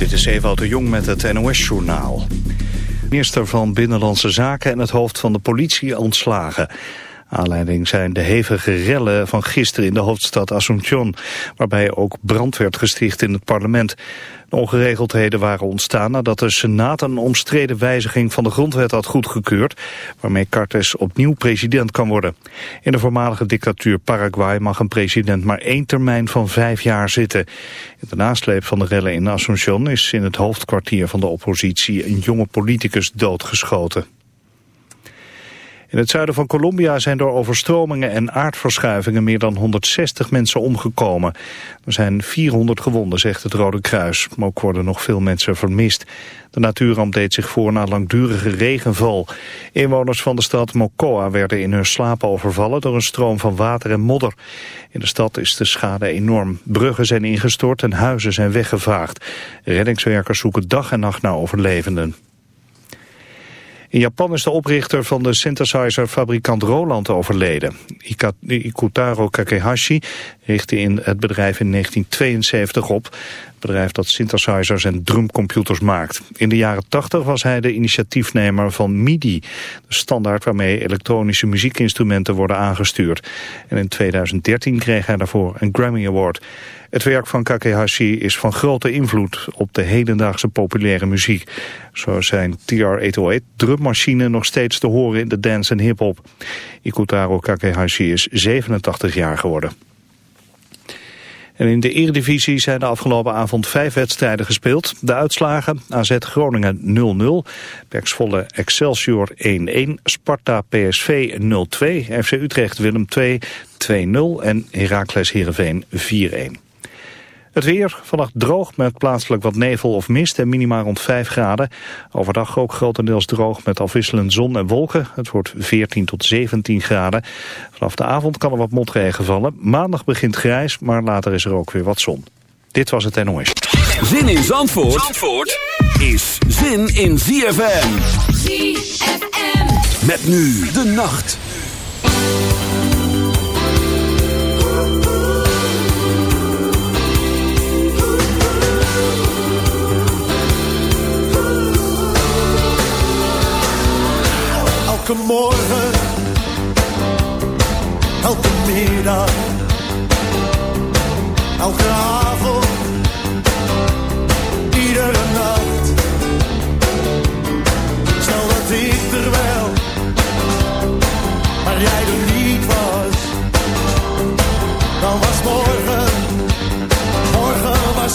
Dit is Ewout de Jong met het NOS-journaal. Minister van Binnenlandse Zaken en het hoofd van de politie ontslagen. Aanleiding zijn de hevige rellen van gisteren in de hoofdstad Asunción... waarbij ook brand werd gesticht in het parlement. De ongeregeldheden waren ontstaan nadat de Senaat een omstreden wijziging van de grondwet had goedgekeurd, waarmee Cartes opnieuw president kan worden. In de voormalige dictatuur Paraguay mag een president maar één termijn van vijf jaar zitten. In de nasleep van de rellen in Asunción is in het hoofdkwartier van de oppositie een jonge politicus doodgeschoten. In het zuiden van Colombia zijn door overstromingen en aardverschuivingen meer dan 160 mensen omgekomen. Er zijn 400 gewonden, zegt het Rode Kruis. Maar ook worden nog veel mensen vermist. De natuurramp deed zich voor na langdurige regenval. Inwoners van de stad Mocoa werden in hun slaap overvallen door een stroom van water en modder. In de stad is de schade enorm. Bruggen zijn ingestort en huizen zijn weggevaagd. Reddingswerkers zoeken dag en nacht naar overlevenden. In Japan is de oprichter van de synthesizer-fabrikant Roland overleden. Ikutaro Kakehashi richtte in het bedrijf in 1972 op. Bedrijf dat synthesizers en drumcomputers maakt. In de jaren 80 was hij de initiatiefnemer van MIDI, de standaard waarmee elektronische muziekinstrumenten worden aangestuurd. En in 2013 kreeg hij daarvoor een Grammy Award. Het werk van Kakehashi is van grote invloed op de hedendaagse populaire muziek. Zo zijn TR-808 drummachine nog steeds te horen in de dance en hip-hop. Ikutaro Kakehashi is 87 jaar geworden. En in de Eredivisie zijn de afgelopen avond vijf wedstrijden gespeeld. De uitslagen AZ Groningen 0-0, Bergsvolle Excelsior 1-1, Sparta PSV 0-2, FC Utrecht Willem 2 2-0 en Heracles Heerenveen 4-1. Het weer, vannacht droog met plaatselijk wat nevel of mist en minimaal rond 5 graden. Overdag ook grotendeels droog met afwisselend zon en wolken. Het wordt 14 tot 17 graden. Vanaf de avond kan er wat motregen vallen. Maandag begint grijs, maar later is er ook weer wat zon. Dit was het NOS. Zin in Zandvoort, Zandvoort is zin in ZFM. ZFM. Met nu de nacht. Elke morgen, elke middag,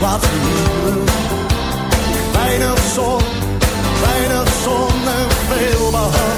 laten huren. Weinig zon, weinig zon en veel behang.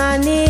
money.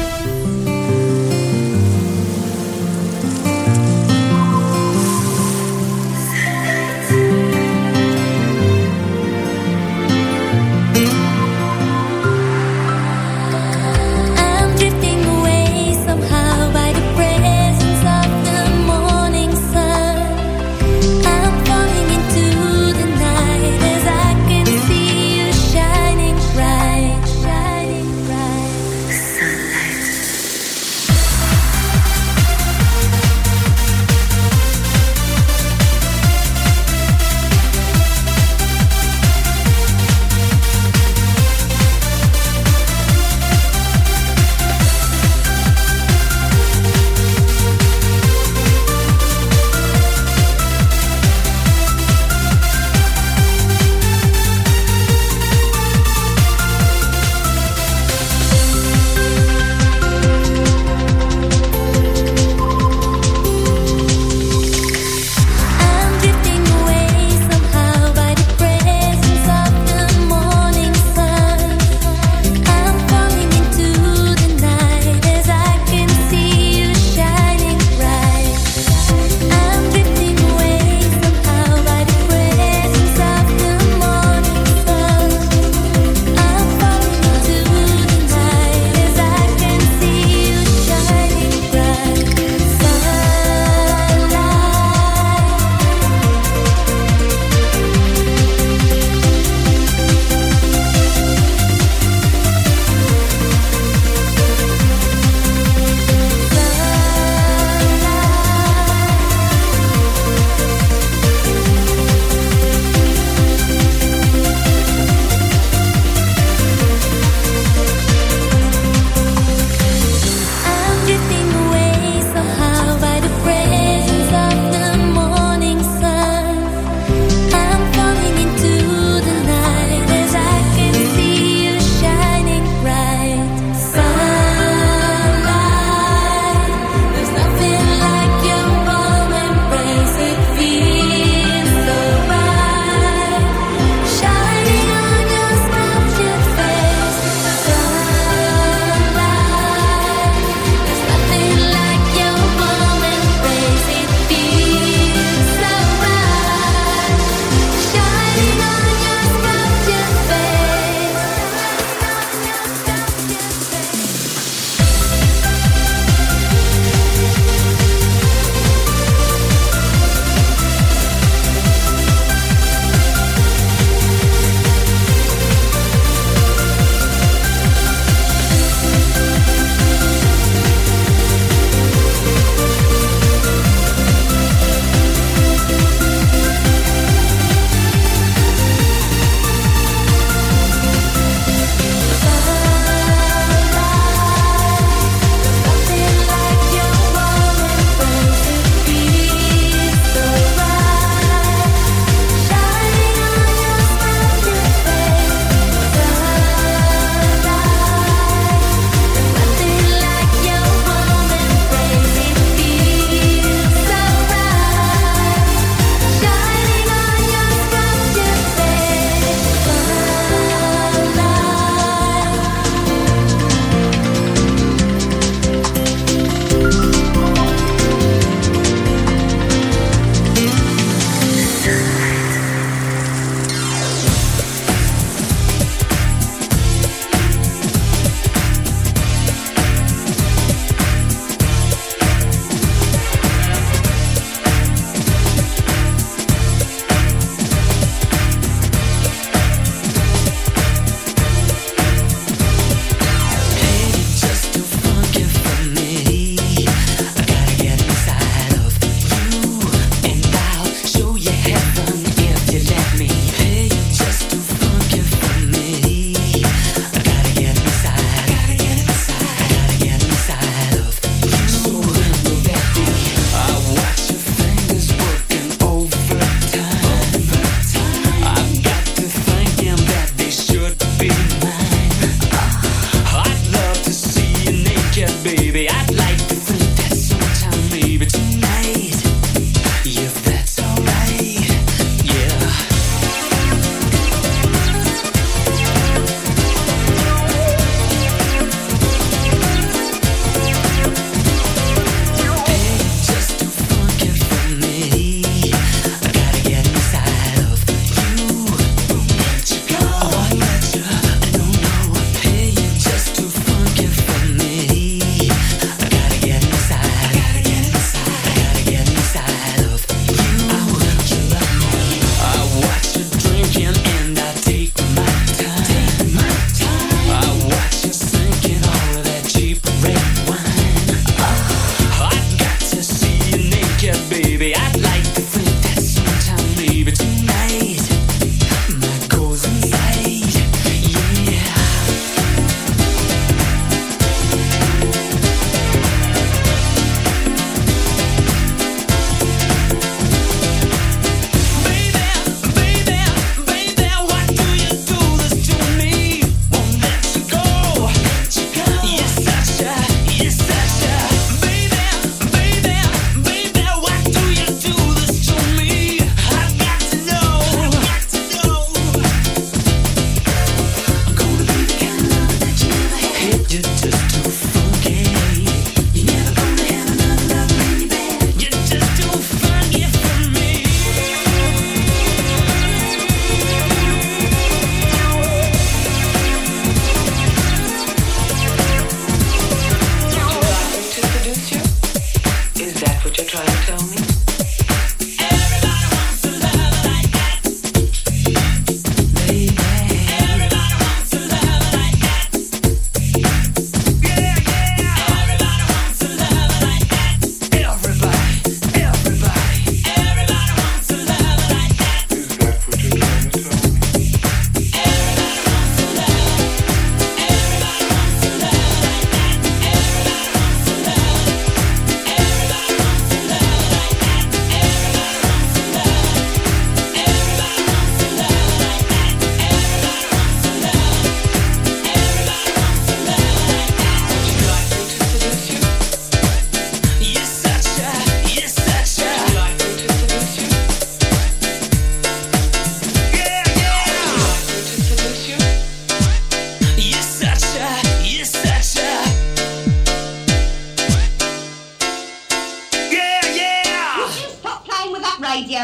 baby. I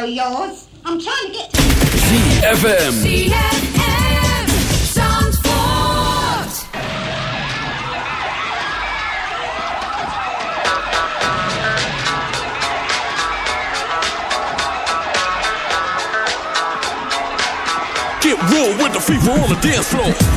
yours. I'm trying to get... ZFM. ZFM Zandvoort. Get real with the fever on the dance floor.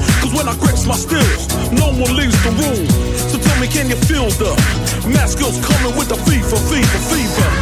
Cause when I grips my stills, no one leaves the room. So tell me, can you feel the mask skills coming with the fever, fever, fever?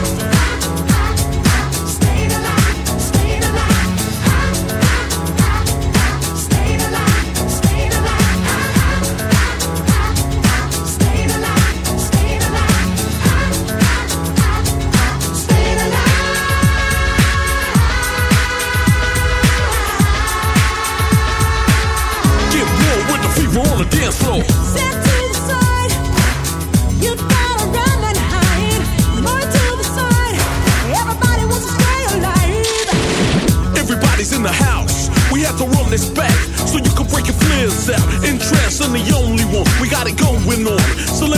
Interest in the only one. We got it going on.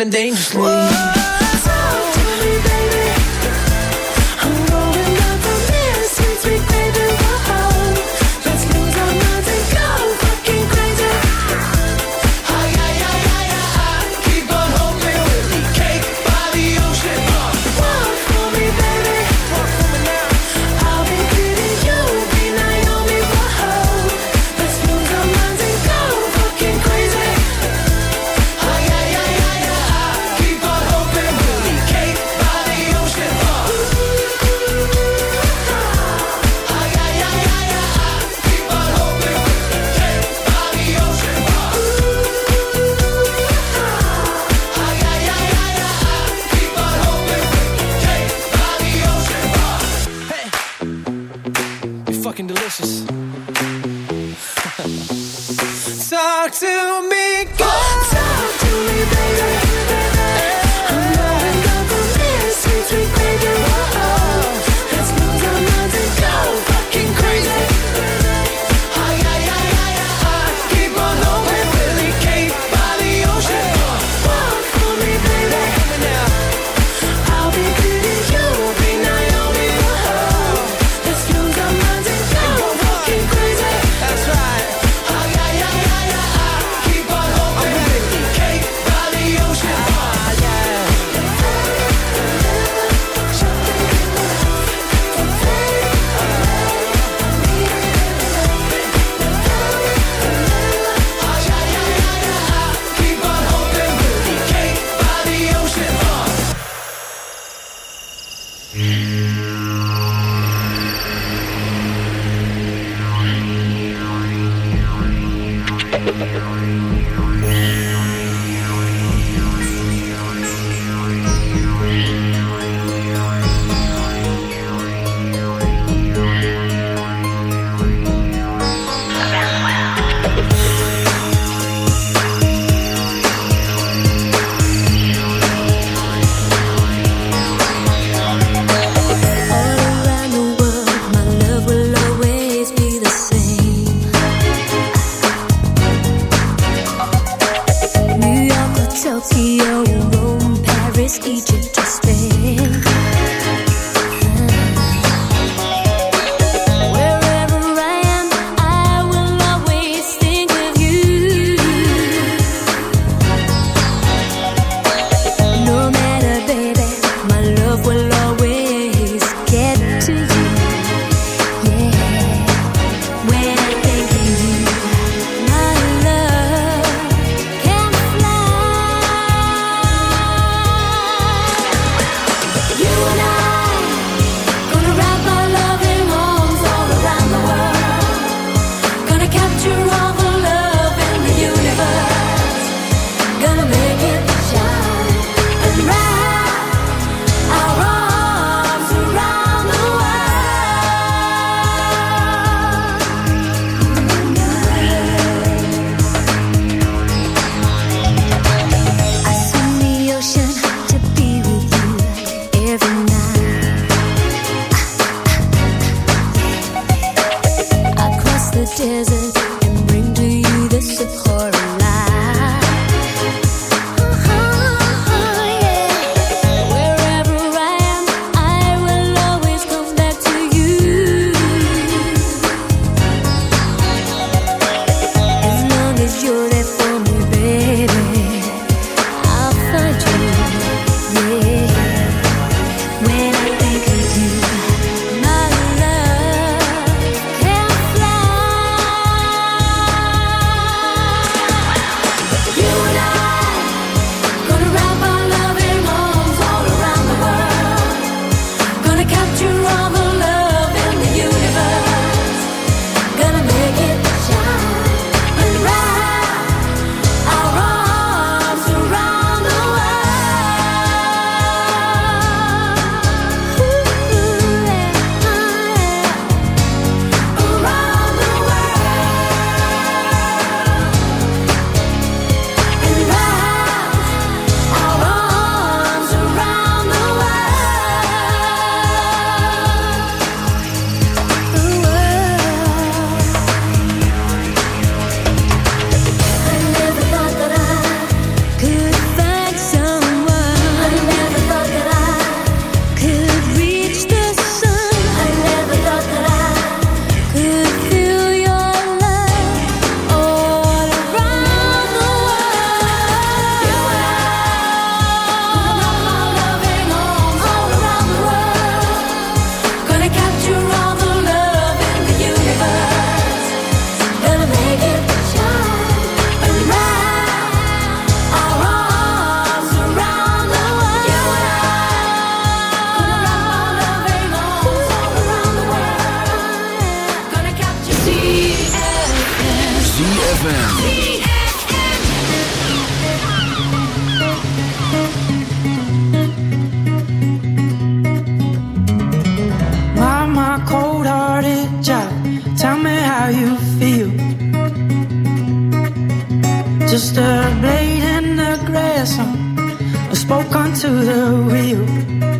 living dangerously. how you feel. Just a blade in the grass, I spoke onto the wheel.